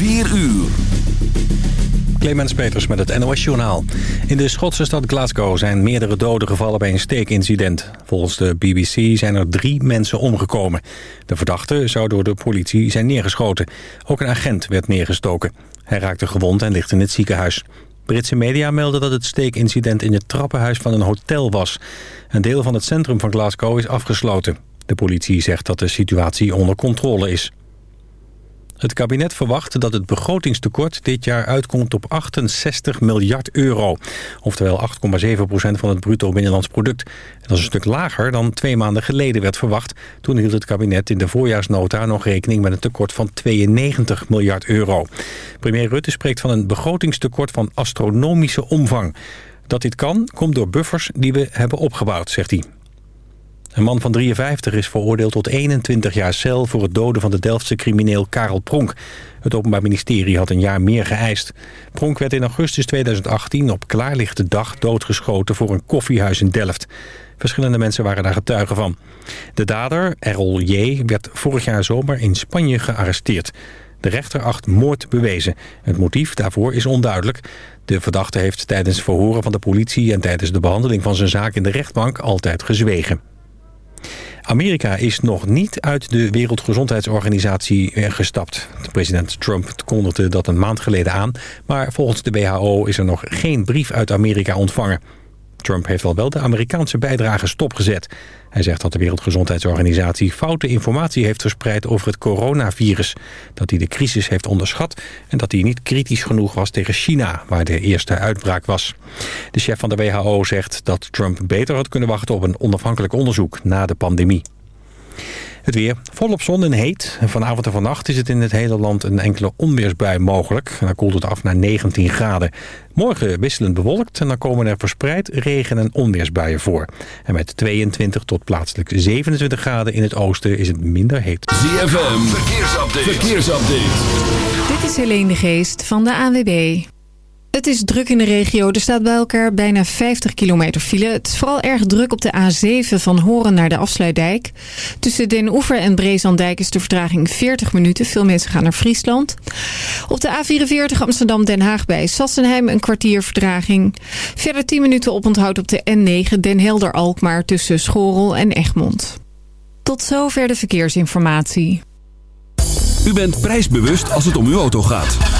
4 uur. Clemens Peters met het NOS Journaal. In de Schotse stad Glasgow zijn meerdere doden gevallen bij een steekincident. Volgens de BBC zijn er drie mensen omgekomen. De verdachte zou door de politie zijn neergeschoten. Ook een agent werd neergestoken. Hij raakte gewond en ligt in het ziekenhuis. Britse media melden dat het steekincident in het trappenhuis van een hotel was. Een deel van het centrum van Glasgow is afgesloten. De politie zegt dat de situatie onder controle is. Het kabinet verwacht dat het begrotingstekort dit jaar uitkomt op 68 miljard euro. Oftewel 8,7% van het bruto binnenlands product. Dat is een stuk lager dan twee maanden geleden werd verwacht. Toen hield het kabinet in de voorjaarsnota nog rekening met een tekort van 92 miljard euro. Premier Rutte spreekt van een begrotingstekort van astronomische omvang. Dat dit kan, komt door buffers die we hebben opgebouwd, zegt hij. Een man van 53 is veroordeeld tot 21 jaar cel... voor het doden van de Delftse crimineel Karel Pronk. Het Openbaar Ministerie had een jaar meer geëist. Pronk werd in augustus 2018 op klaarlichte dag doodgeschoten... voor een koffiehuis in Delft. Verschillende mensen waren daar getuigen van. De dader, Errol J., werd vorig jaar zomer in Spanje gearresteerd. De rechter acht moord bewezen. Het motief daarvoor is onduidelijk. De verdachte heeft tijdens verhoren van de politie... en tijdens de behandeling van zijn zaak in de rechtbank altijd gezwegen. Amerika is nog niet uit de Wereldgezondheidsorganisatie eh, gestapt. President Trump kondigde dat een maand geleden aan... maar volgens de WHO is er nog geen brief uit Amerika ontvangen. Trump heeft al wel de Amerikaanse bijdrage stopgezet. Hij zegt dat de Wereldgezondheidsorganisatie foute informatie heeft verspreid over het coronavirus. Dat hij de crisis heeft onderschat en dat hij niet kritisch genoeg was tegen China, waar de eerste uitbraak was. De chef van de WHO zegt dat Trump beter had kunnen wachten op een onafhankelijk onderzoek na de pandemie. Het weer volop zon en heet. Vanavond en vannacht is het in het hele land een enkele onweersbui mogelijk. dan koelt het af naar 19 graden. Morgen wisselend bewolkt en dan komen er verspreid regen- en onweersbuien voor. En met 22 tot plaatselijk 27 graden in het oosten is het minder heet. ZFM, verkeersupdate. verkeersupdate. Dit is Helene de Geest van de ANWB. Het is druk in de regio. Er staat bij elkaar bijna 50 kilometer file. Het is vooral erg druk op de A7 van Horen naar de Afsluitdijk. Tussen Den Oever en Brezandijk is de vertraging 40 minuten. Veel mensen gaan naar Friesland. Op de A44 Amsterdam-Den Haag bij Sassenheim een kwartier vertraging. Verder 10 minuten oponthoud op de N9 Den Helder-Alkmaar tussen Schorel en Egmond. Tot zover de verkeersinformatie. U bent prijsbewust als het om uw auto gaat.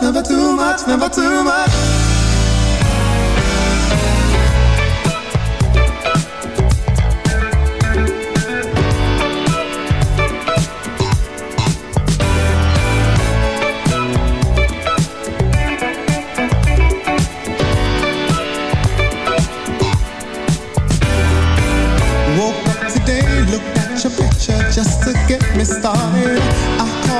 it's never too much, never too much. just to get me started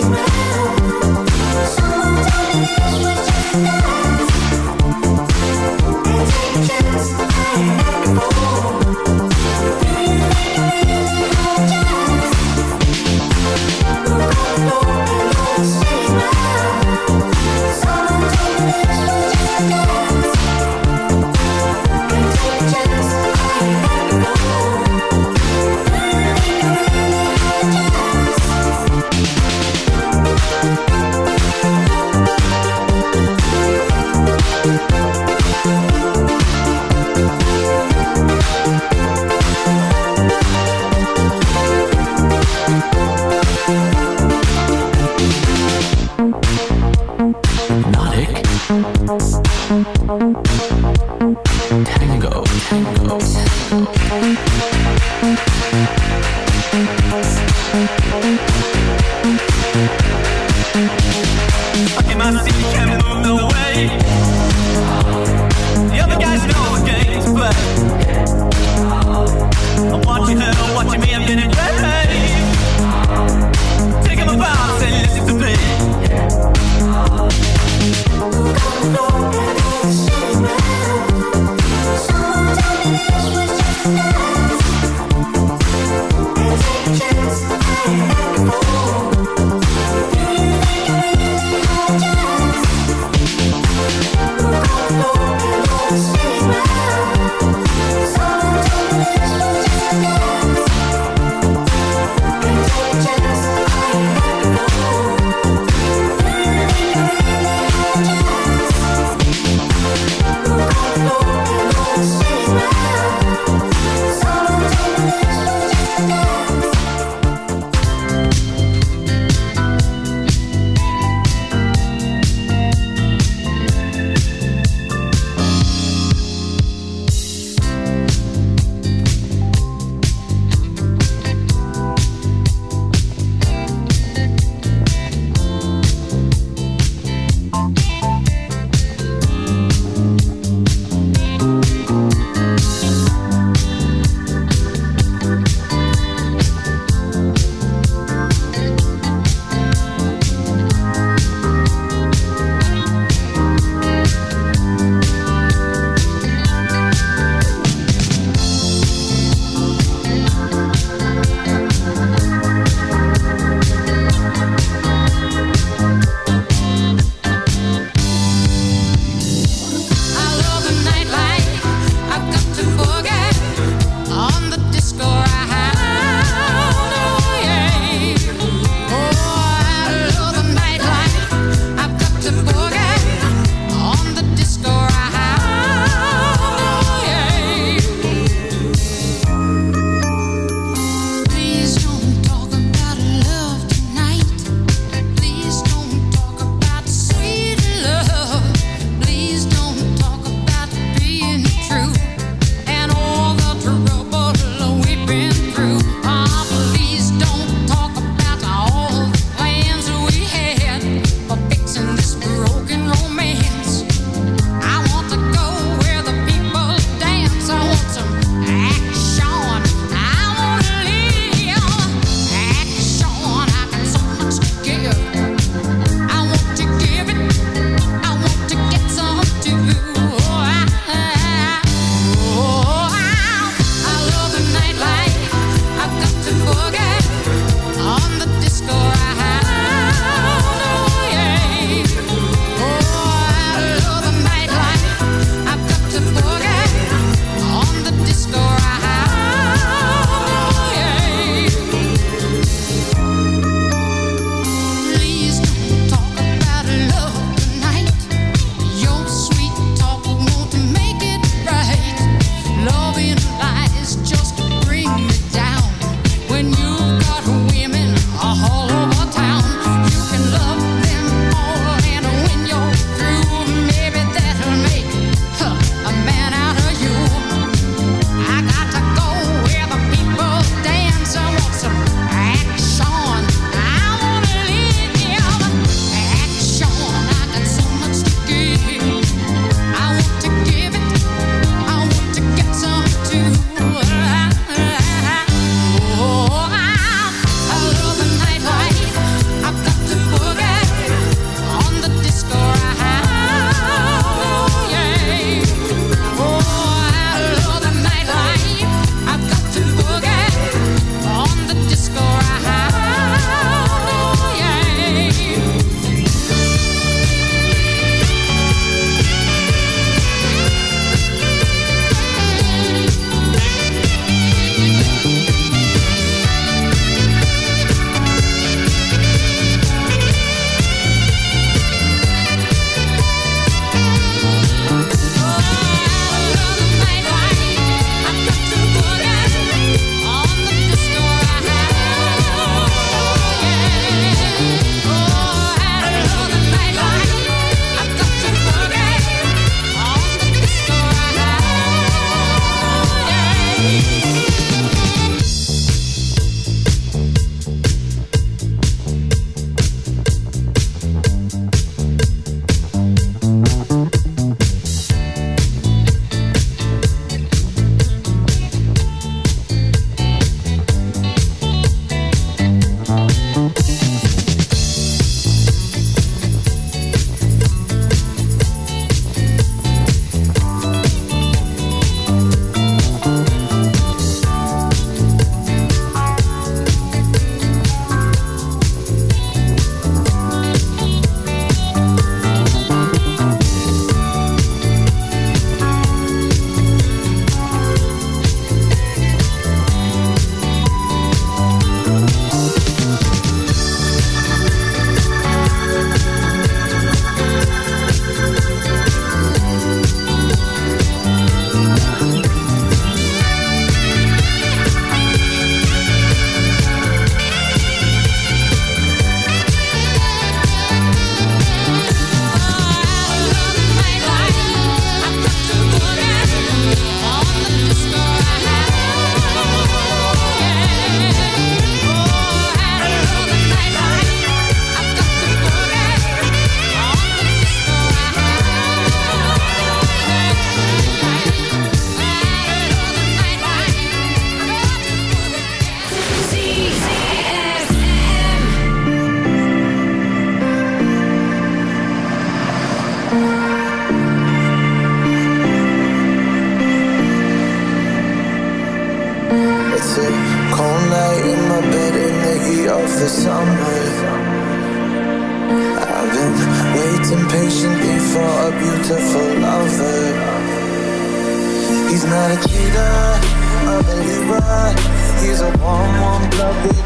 Come on,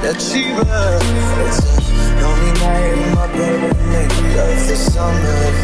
that she runs. It's a lonely night my bed Make. Love this summer.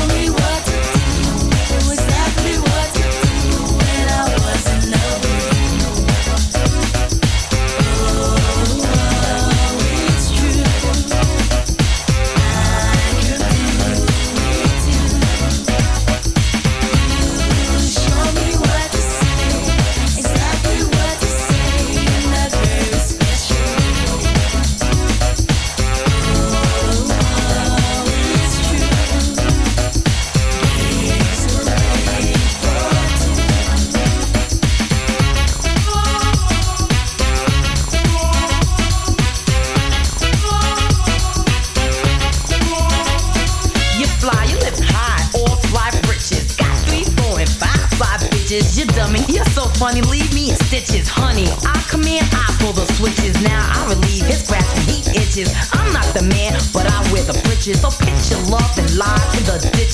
only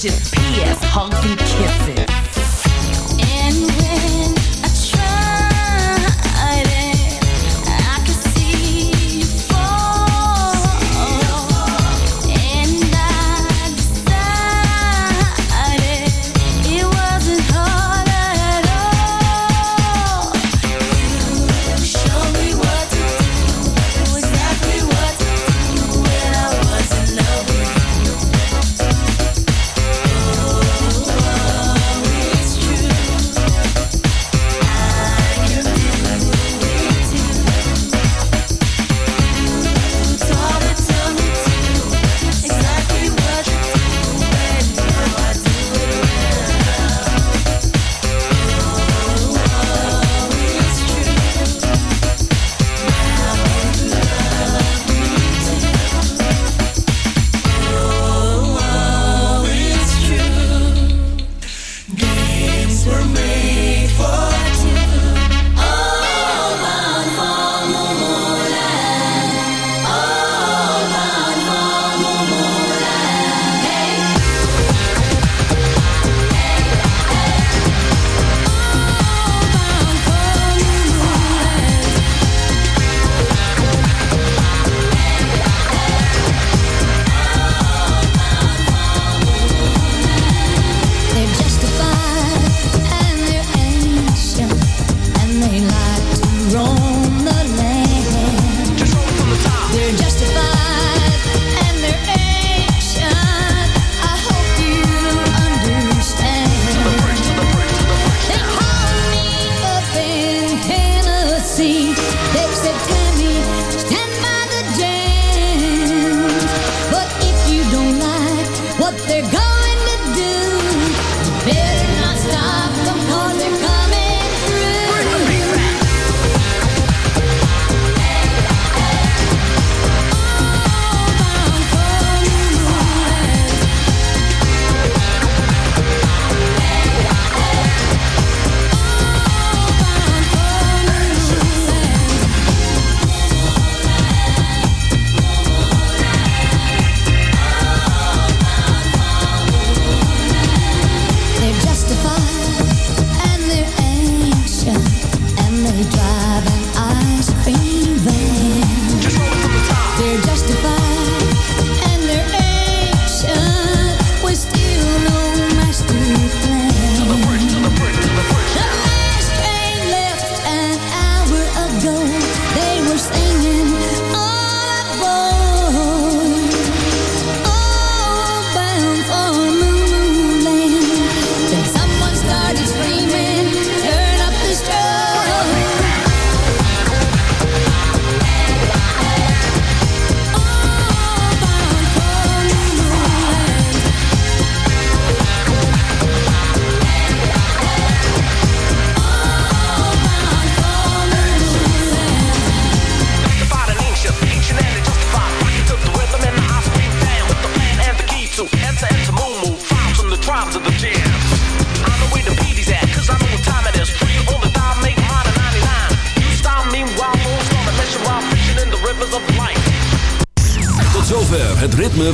to